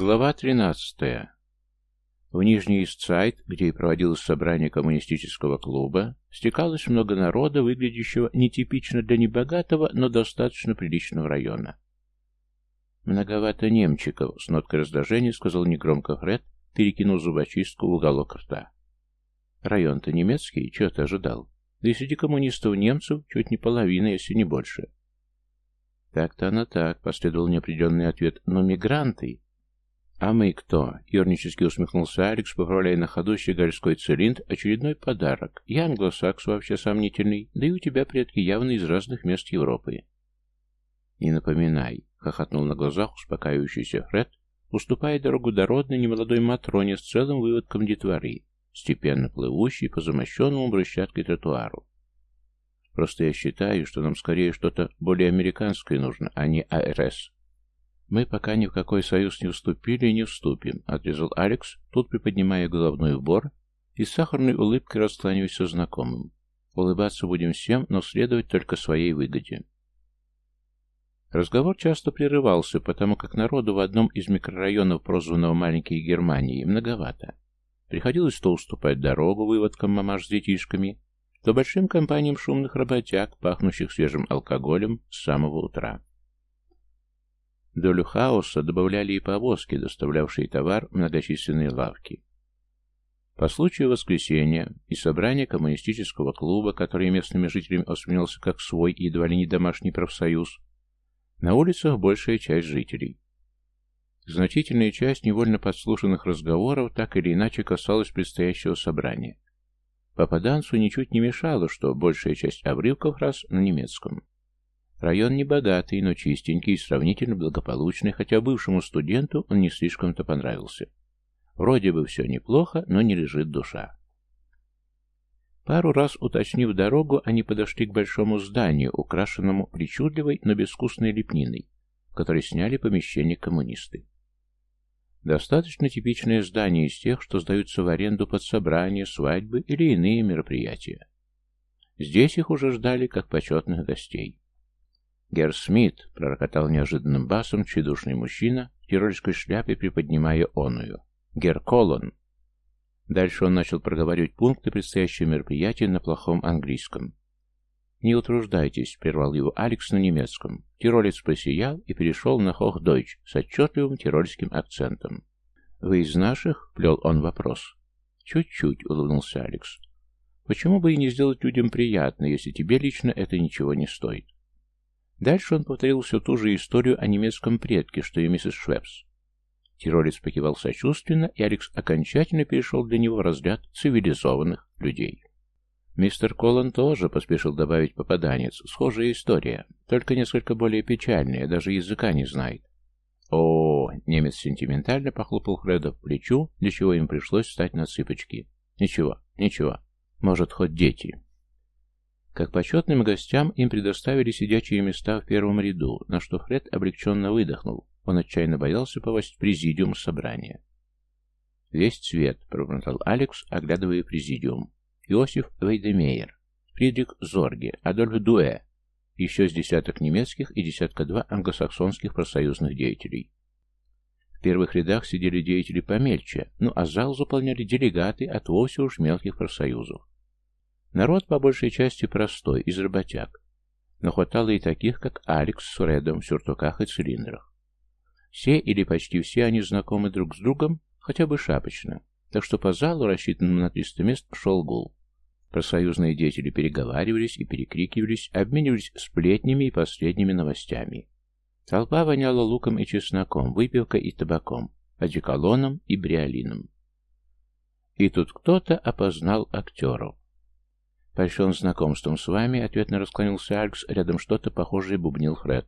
Глава 13. В Нижний Истсайд, где и проводилось собрание коммунистического клуба, стекалось много народа, выглядящего нетипично для небогатого, но достаточно приличного района. «Многовато немчиков», — с ноткой раздражения сказал негромко Фред, перекинув зубочистку в уголок рта. «Район-то немецкий, чего ты ожидал? Да и среди коммунистов немцев чуть не половина, если не больше». «Так-то оно так», — последовал неопределенный ответ, — «но мигранты...» «А мы кто?» — юрнически усмехнулся Алекс, поправляя на ходу щегольской цилиндр. «Очередной подарок. Я англосакс вообще сомнительный, да и у тебя предки явно из разных мест Европы». «Не напоминай», — хохотнул на глазах успокаивающийся Фред, уступая дорогу дородной немолодой Матроне с целым выводком детворы, степенно плывущей по замощенному брусчаткой тротуару. «Просто я считаю, что нам скорее что-то более американское нужно, а не АРС». «Мы пока ни в какой союз не вступили и не вступим», — отрезал Алекс, тут приподнимая головной убор и с сахарной улыбкой раскланиваясь со знакомым. «Улыбаться будем всем, но следовать только своей выгоде». Разговор часто прерывался, потому как народу в одном из микрорайонов, прозванного «Маленькой Германией», многовато. Приходилось то уступать дорогу выводкам мамаш с детишками, то большим компаниям шумных работяг, пахнущих свежим алкоголем с самого утра. Долю хаоса добавляли и повозки, доставлявшие товар в многочисленные лавки. По случаю воскресенья и собрания коммунистического клуба, который местными жителями воспринялся как свой едва ли не домашний профсоюз, на улицах большая часть жителей. Значительная часть невольно подслушанных разговоров так или иначе касалась предстоящего собрания. Попаданцу ничуть не мешало, что большая часть обрывков раз на немецком. Район не богатый, но чистенький и сравнительно благополучный, хотя бывшему студенту он не слишком-то понравился. Вроде бы все неплохо, но не лежит душа. Пару раз уточнив дорогу, они подошли к большому зданию, украшенному причудливой, но безвкусной лепниной, в которой сняли помещение коммунисты. Достаточно типичное здание из тех, что сдаются в аренду под собрания, свадьбы или иные мероприятия. Здесь их уже ждали как почетных гостей. «Герр Смит!» — пророкотал неожиданным басом чудушный мужчина в тирольской шляпе, приподнимая оную. «Герр Колон!» Дальше он начал проговаривать пункты предстоящего мероприятия на плохом английском. «Не утруждайтесь», — прервал его Алекс на немецком. Тиролец просиял и перешел на хох-дойч с отчетливым тирольским акцентом. «Вы из наших?» — плел он вопрос. «Чуть-чуть», — улыбнулся Алекс. «Почему бы и не сделать людям приятно, если тебе лично это ничего не стоит?» Дальше он повторил всю ту же историю о немецком предке, что и миссис Швепс. Тиролец покивал сочувственно, и Алекс окончательно перешел для него в разряд цивилизованных людей. Мистер Коллан тоже поспешил добавить попаданец. Схожая история, только несколько более печальная, даже языка не знает. О, немец сентиментально похлопал Фреда в плечу, для чего им пришлось встать на цыпочки. Ничего, ничего. Может, хоть дети. Как почетным гостям им предоставили сидячие места в первом ряду, на что Фред облегченно выдохнул. Он отчаянно боялся попасть в президиум собрания. «Весь цвет», — пробормотал Алекс, оглядывая президиум. Иосиф Вейдемейер, Фридрих Зорге, Адольф Дуэ, еще с десяток немецких и десятка-два англосаксонских профсоюзных деятелей. В первых рядах сидели деятели помельче, ну а зал заполняли делегаты от вовсе уж мелких профсоюзов. Народ по большей части простой, из работяг. Но хватало и таких, как Алекс с Фредом в сюртуках и цилиндрах. Все или почти все они знакомы друг с другом, хотя бы шапочно, так что по залу, рассчитанному на 300 мест, шел гул. Профсоюзные деятели переговаривались и перекрикивались, обменивались сплетнями и последними новостями. Толпа воняла луком и чесноком, выпивкой и табаком, одеколоном и бриолином. И тут кто-то опознал актеров. «Польщен знакомством с вами», — ответно расклонился Алекс, рядом что-то похожее бубнил Фред.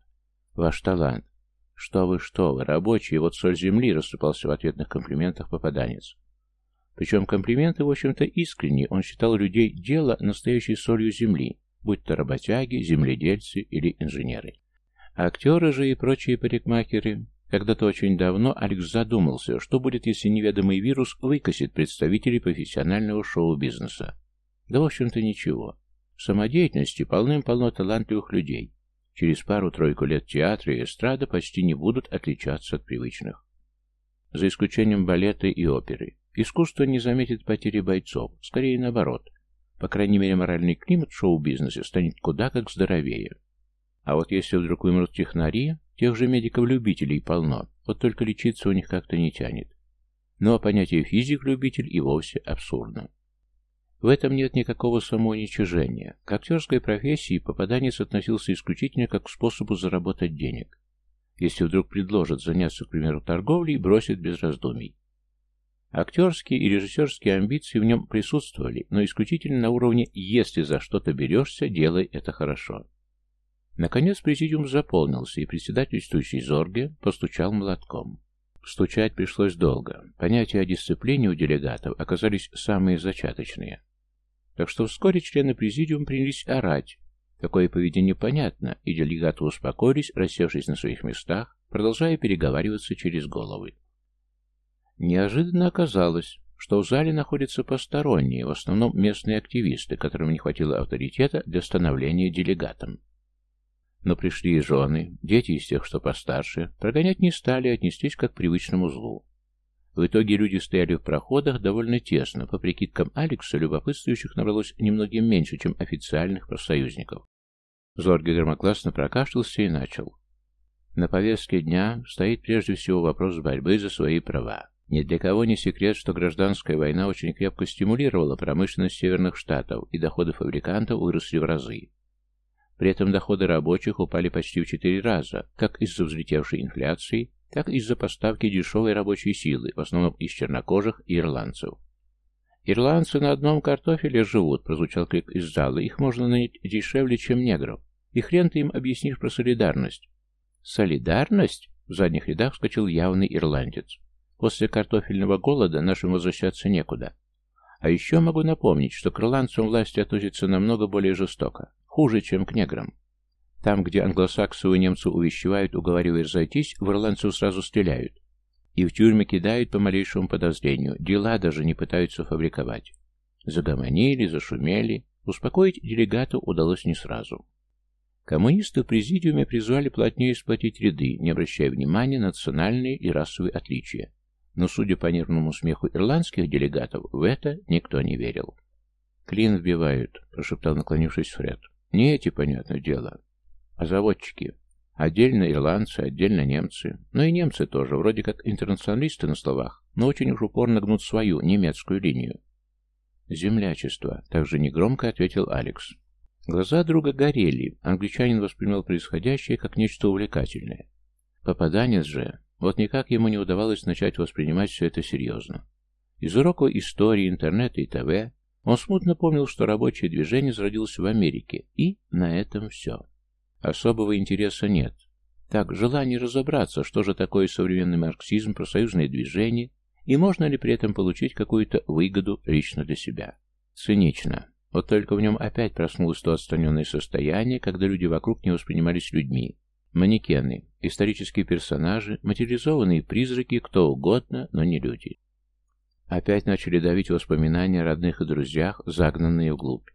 «Ваш талант». «Что вы, что вы, рабочие, вот соль земли», — рассыпался в ответных комплиментах попаданец. Причем комплименты, в общем-то, искренние, он считал людей дело настоящей солью земли, будь то работяги, земледельцы или инженеры. Актеры же и прочие парикмахеры. Когда-то очень давно Алекс задумался, что будет, если неведомый вирус выкосит представителей профессионального шоу-бизнеса. Да, в общем-то, ничего. В самодеятельности полным-полно талантливых людей. Через пару-тройку лет театра и эстрада почти не будут отличаться от привычных. за исключением балета и оперы. Искусство не заметит потери бойцов, скорее наоборот. По крайней мере, моральный климат в шоу-бизнесе станет куда как здоровее. А вот если вдруг вымрут технари, тех же медиков-любителей полно, вот только лечиться у них как-то не тянет. Ну а понятие физик-любитель и вовсе абсурдно. В этом нет никакого самоуничижения. К актерской профессии попаданец относился исключительно как к способу заработать денег. Если вдруг предложат заняться, к примеру, торговлей, бросит без раздумий. Актерские и режиссерские амбиции в нем присутствовали, но исключительно на уровне «если за что-то берешься, делай это хорошо». Наконец президиум заполнился, и председательствующий Зорге постучал молотком. Стучать пришлось долго. Понятия о дисциплине у делегатов оказались самые зачаточные. Так что вскоре члены президиума принялись орать. Такое поведение понятно, и делегаты успокоились, рассевшись на своих местах, продолжая переговариваться через головы. Неожиданно оказалось, что в зале находятся посторонние, в основном местные активисты, которым не хватило авторитета для становления делегатом. Но пришли и жены, дети из тех, что постарше, прогонять не стали, отнеслись как к привычному злу. В итоге люди стояли в проходах довольно тесно. По прикидкам Алекса, любопытствующих набралось немногим меньше, чем официальных профсоюзников. Зорге громогласно прокашлялся и начал. На повестке дня стоит прежде всего вопрос борьбы за свои права. Ни для кого не секрет, что гражданская война очень крепко стимулировала промышленность Северных Штатов, и доходы фабрикантов выросли в разы. При этом доходы рабочих упали почти в четыре раза, как из-за взлетевшей инфляции, так и из-за поставки дешевой рабочей силы, в основном из чернокожих и ирландцев. «Ирландцы на одном картофеле живут», — прозвучал крик из зала. «Их можно нанять дешевле, чем негров. И хрен ты им объяснишь про солидарность». «Солидарность?» — в задних рядах вскочил явный ирландец. «После картофельного голода нашим возвращаться некуда. А еще могу напомнить, что к ирландцам власти относятся намного более жестоко, хуже, чем к неграм. Там, где англосаксы и немцы увещевают, уговаривая разойтись, в ирландцев сразу стреляют. И в тюрьмы кидают по малейшему подозрению, дела даже не пытаются фабриковать. Загомонили, зашумели. Успокоить делегату удалось не сразу. Коммунисты в президиуме призвали плотнее сплотить ряды, не обращая внимания на национальные и расовые отличия. Но, судя по нервному смеху ирландских делегатов, в это никто не верил. «Клин вбивают», — прошептал наклонившись Фред. «Не эти, понятное дело заводчики. Отдельно ирландцы, отдельно немцы. Но и немцы тоже, вроде как интернационалисты на словах, но очень уж упорно гнут свою, немецкую линию. «Землячество», — также негромко ответил Алекс. Глаза друга горели, англичанин воспринимал происходящее как нечто увлекательное. Попаданец же, вот никак ему не удавалось начать воспринимать все это серьезно. Из уроков истории, интернета и ТВ он смутно помнил, что рабочее движение зародилось в Америке, и на этом все. Особого интереса нет. Так, желание разобраться, что же такое современный марксизм, профсоюзное движение, и можно ли при этом получить какую-то выгоду лично для себя. Цинично. Вот только в нем опять проснулось то отстраненное состояние, когда люди вокруг не воспринимались людьми. Манекены, исторические персонажи, материализованные призраки, кто угодно, но не люди. Опять начали давить воспоминания о родных и друзьях, загнанные вглубь.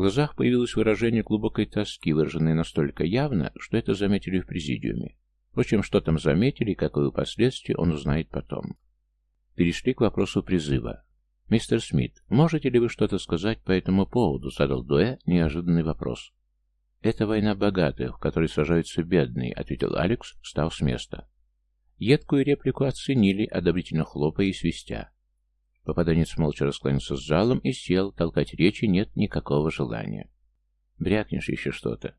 В глазах появилось выражение глубокой тоски, выраженное настолько явно, что это заметили в президиуме. Впрочем, что там заметили и какое последствия, он узнает потом. Перешли к вопросу призыва. «Мистер Смит, можете ли вы что-то сказать по этому поводу?» — задал Дуэ неожиданный вопрос. «Это война богатых, в которой сражаются бедные», — ответил Алекс, встав с места. Едкую реплику оценили, одобрительно хлопая и свистя. Попаданец молча расклонился с залом и сел, толкать речи нет никакого желания. Брякнешь еще что-то.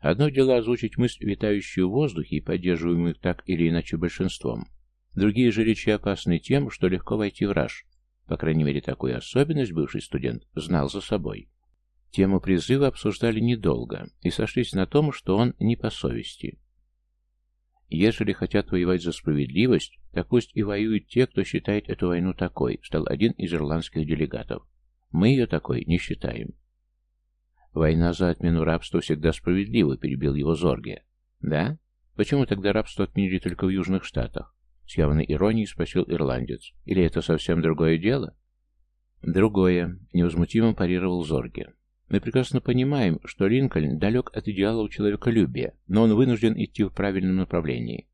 Одно дело озвучить мысль, витающую в воздухе и поддерживаемую так или иначе большинством. Другие же речи опасны тем, что легко войти в раж. По крайней мере, такую особенность бывший студент знал за собой. Тему призыва обсуждали недолго и сошлись на том, что он не по совести. Ежели хотят воевать за справедливость, так пусть и воюют те, кто считает эту войну такой, стал один из ирландских делегатов. Мы ее такой не считаем. Война за отмену рабства всегда справедлива, перебил его Зорге. Да? Почему тогда рабство отменили только в Южных Штатах? С явной иронией спросил ирландец. Или это совсем другое дело? Другое, невозмутимо парировал Зорге. Мы прекрасно понимаем, что Линкольн далек от идеалов человеколюбия, но он вынужден идти в правильном направлении.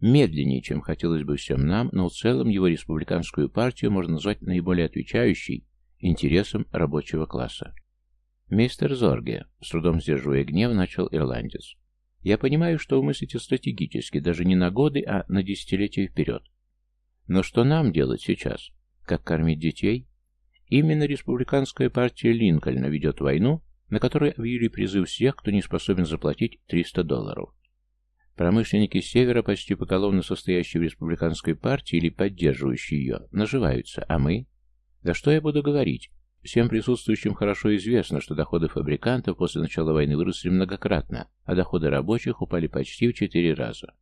Медленнее, чем хотелось бы всем нам, но в целом его республиканскую партию можно назвать наиболее отвечающей интересам рабочего класса. «Мистер Зорге», — с трудом сдерживая гнев, начал ирландец. «Я понимаю, что вы мыслите стратегически, даже не на годы, а на десятилетия вперед. Но что нам делать сейчас? Как кормить детей? Именно республиканская партия Линкольна ведет войну, на которой объявили призыв всех, кто не способен заплатить 300 долларов. Промышленники Севера, почти поголовно состоящие в республиканской партии или поддерживающие ее, наживаются, а мы? Да что я буду говорить? Всем присутствующим хорошо известно, что доходы фабрикантов после начала войны выросли многократно, а доходы рабочих упали почти в четыре раза.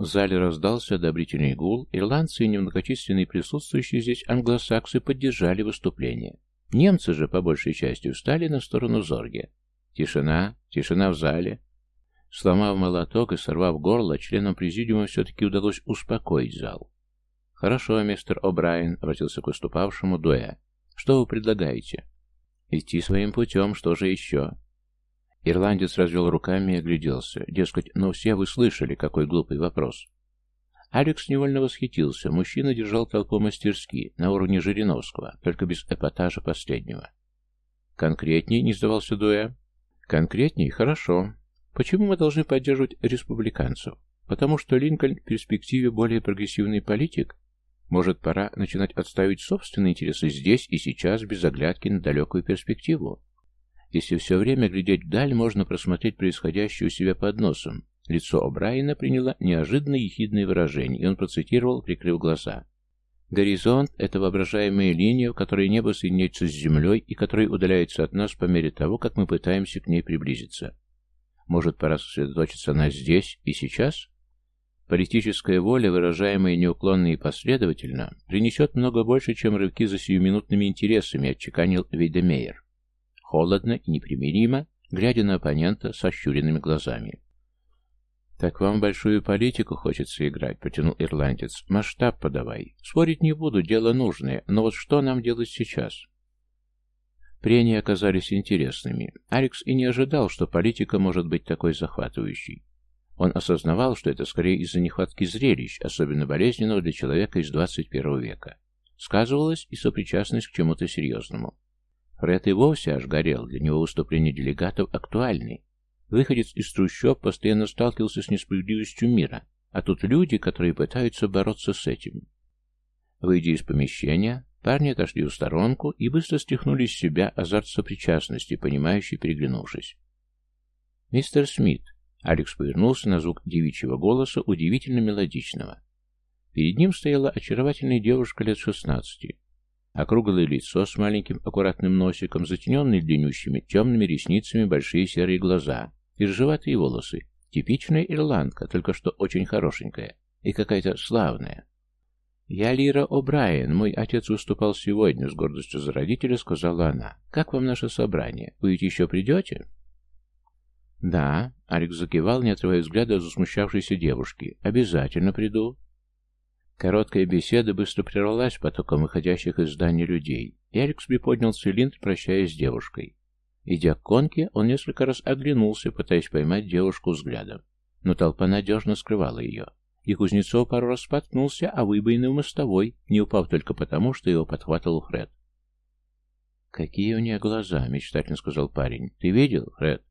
В зале раздался одобрительный гул, ирландцы и немногочисленные присутствующие здесь англосаксы поддержали выступление. Немцы же, по большей части, встали на сторону Зорге. Тишина, тишина в зале, Сломав молоток и сорвав горло, членам президиума все-таки удалось успокоить зал. «Хорошо, мистер О'Брайен», — обратился к выступавшему Дуэ. «Что вы предлагаете?» «Идти своим путем, что же еще?» Ирландец развел руками и огляделся. Дескать, ну все вы слышали, какой глупый вопрос. Алекс невольно восхитился. Мужчина держал толпу мастерски, на уровне Жириновского, только без эпатажа последнего. «Конкретней?» — не сдавался Дуэ. «Конкретней? Хорошо. Почему мы должны поддерживать республиканцев? Потому что Линкольн в перспективе более прогрессивный политик? Может, пора начинать отставить собственные интересы здесь и сейчас, без оглядки на далекую перспективу? Если все время глядеть вдаль, можно просмотреть происходящее у себя под носом. Лицо О'Брайена приняло неожиданно ехидное выражение, и он процитировал, прикрыв глаза. «Горизонт — это воображаемая линия, в которой небо соединяется с землей и которая удаляется от нас по мере того, как мы пытаемся к ней приблизиться. Может, пора сосредоточиться на здесь и сейчас? Политическая воля, выражаемая неуклонно и последовательно, принесет много больше, чем рывки за сиюминутными интересами, отчеканил Вейдемейер. Холодно и непримиримо, глядя на оппонента со щуренными глазами. «Так вам большую политику хочется играть», — протянул ирландец. «Масштаб подавай. Спорить не буду, дело нужное, но вот что нам делать сейчас?» Прения оказались интересными. Алекс и не ожидал, что политика может быть такой захватывающей. Он осознавал, что это скорее из-за нехватки зрелищ, особенно болезненного для человека из 21 века. Сказывалась и сопричастность к чему-то серьезному. Фред и вовсе аж горел, для него выступления делегатов актуальны. Выходец из трущоб постоянно сталкивался с несправедливостью мира, а тут люди, которые пытаются бороться с этим. Выйдя из помещения, Парни отошли в сторонку и быстро стихнули с себя азарт сопричастности, понимающий, переглянувшись. «Мистер Смит!» Алекс повернулся на звук девичьего голоса, удивительно мелодичного. Перед ним стояла очаровательная девушка лет шестнадцати. Округлое лицо с маленьким аккуратным носиком, затененные длиннющими темными ресницами большие серые глаза и ржеватые волосы. Типичная ирландка, только что очень хорошенькая и какая-то славная. «Я Лира О'Брайен. Мой отец выступал сегодня», — с гордостью за родителя сказала она. «Как вам наше собрание? Вы ведь еще придете?» «Да», — Алекс закивал, не отрывая взгляда от засмущавшейся девушки. «Обязательно приду». Короткая беседа быстро прервалась потоком выходящих из здания людей, и Алекс приподнял цилиндр, прощаясь с девушкой. Идя к конке, он несколько раз оглянулся, пытаясь поймать девушку взглядом, но толпа надежно скрывала ее и Кузнецов пару раз споткнулся, а выбоины в мостовой, не упав только потому, что его подхватывал Фред. «Какие у нее глаза!» — мечтательно сказал парень. «Ты видел, Фред?»